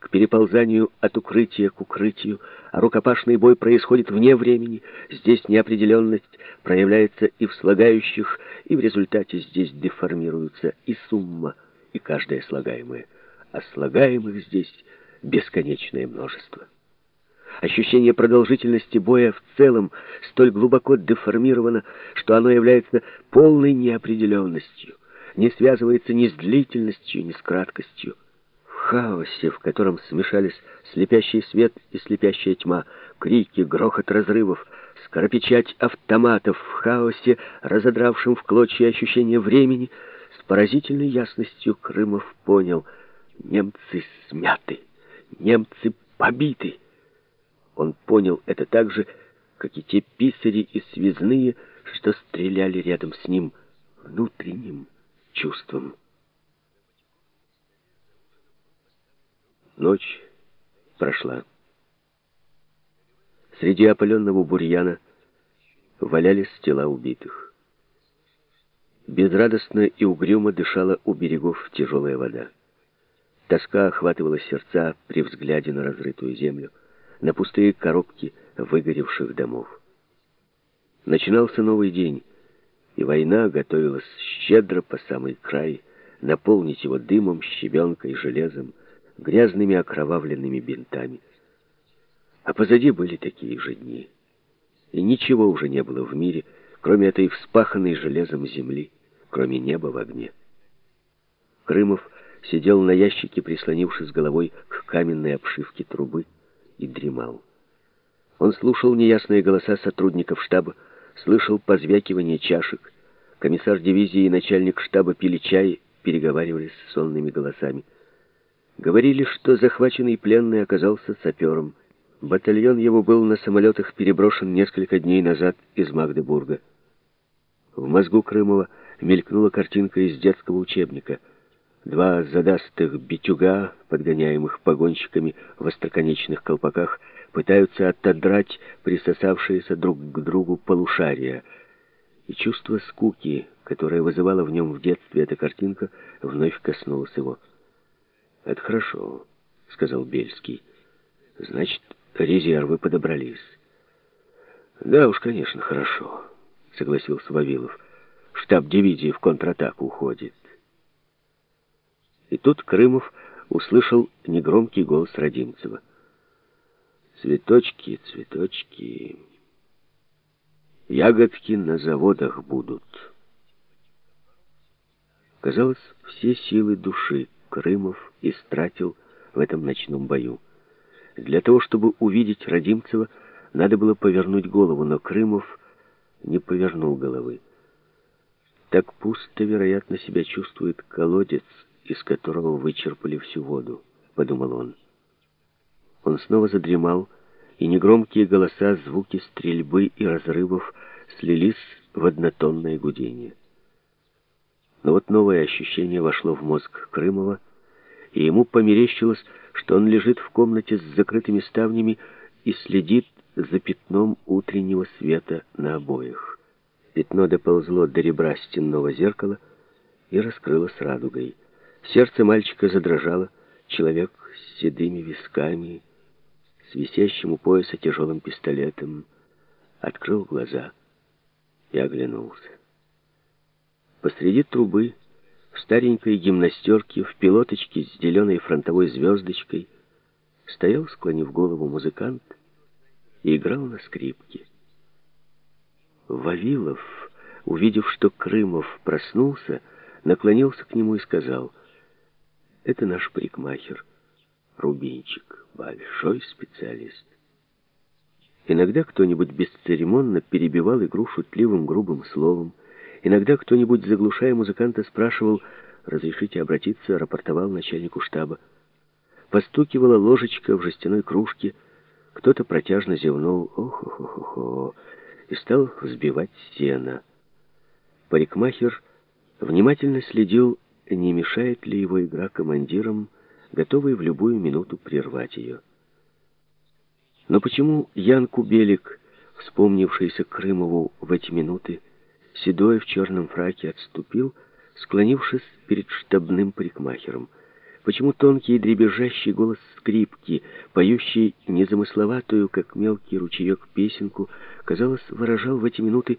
к переползанию от укрытия к укрытию, а рукопашный бой происходит вне времени. Здесь неопределенность проявляется и в слагающих, и в результате здесь деформируются и сумма, и каждое слагаемое. А слагаемых здесь бесконечное множество. Ощущение продолжительности боя в целом столь глубоко деформировано, что оно является полной неопределенностью, не связывается ни с длительностью, ни с краткостью. Хаосе, в котором смешались слепящий свет и слепящая тьма, крики, грохот разрывов, скоропечать автоматов, в хаосе, разодравшем в клочья ощущение времени, с поразительной ясностью Крымов понял — немцы смяты, немцы побиты. Он понял это так же, как и те писари и связные, что стреляли рядом с ним внутренним чувством. Ночь прошла. Среди опаленного бурьяна валялись тела убитых. Безрадостно и угрюмо дышала у берегов тяжелая вода. Тоска охватывала сердца при взгляде на разрытую землю на пустые коробки выгоревших домов. Начинался новый день, и война готовилась щедро по самый край наполнить его дымом, щебенкой, железом, грязными окровавленными бинтами. А позади были такие же дни. И ничего уже не было в мире, кроме этой вспаханной железом земли, кроме неба в огне. Крымов сидел на ящике, прислонившись головой к каменной обшивке трубы, и дремал. Он слушал неясные голоса сотрудников штаба, слышал позвякивание чашек. Комиссар дивизии и начальник штаба пили чай, переговаривались сонными голосами. Говорили, что захваченный пленный оказался сапером. Батальон его был на самолетах переброшен несколько дней назад из Магдебурга. В мозгу Крымова мелькнула картинка из детского учебника — Два задастых битюга, подгоняемых погонщиками в остроконечных колпаках, пытаются отодрать присосавшиеся друг к другу полушария. И чувство скуки, которое вызывало в нем в детстве эта картинка, вновь коснулось его. «Это хорошо», — сказал Бельский. «Значит, резервы подобрались». «Да уж, конечно, хорошо», — согласился Вавилов. «Штаб дивизии в контратаку уходит». И тут Крымов услышал негромкий голос Родимцева. «Цветочки, цветочки, ягодки на заводах будут». Казалось, все силы души Крымов истратил в этом ночном бою. Для того, чтобы увидеть Родимцева, надо было повернуть голову, но Крымов не повернул головы. Так пусто, вероятно, себя чувствует колодец, из которого вычерпали всю воду, подумал он. Он снова задремал, и негромкие голоса, звуки стрельбы и разрывов слились в однотонное гудение. Но вот новое ощущение вошло в мозг Крымова, и ему померещилось, что он лежит в комнате с закрытыми ставнями и следит за пятном утреннего света на обоях. Пятно доползло до ребра стенного зеркала и раскрылось радугой. Сердце мальчика задрожало. Человек с седыми висками, с висящим у пояса тяжелым пистолетом, открыл глаза и оглянулся. Посреди трубы, в старенькой гимнастерке, в пилоточке с зеленой фронтовой звездочкой, стоял, склонив голову, музыкант и играл на скрипке. Вавилов, увидев, что Крымов проснулся, наклонился к нему и сказал — это наш парикмахер, Рубинчик, большой специалист. Иногда кто-нибудь бесцеремонно перебивал игру шутливым грубым словом. Иногда кто-нибудь, заглушая музыканта, спрашивал «Разрешите обратиться?» рапортовал начальнику штаба. Постукивала ложечка в жестяной кружке. Кто-то протяжно зевнул «Ох-ох-ох-ох!» и стал взбивать сено. Парикмахер внимательно следил не мешает ли его игра командирам, готовый в любую минуту прервать ее. Но почему Ян Кубелик, вспомнившийся Крымову в эти минуты, седой в черном фраке отступил, склонившись перед штабным парикмахером? Почему тонкий и дребезжащий голос скрипки, поющий незамысловатую, как мелкий ручеек, песенку, казалось, выражал в эти минуты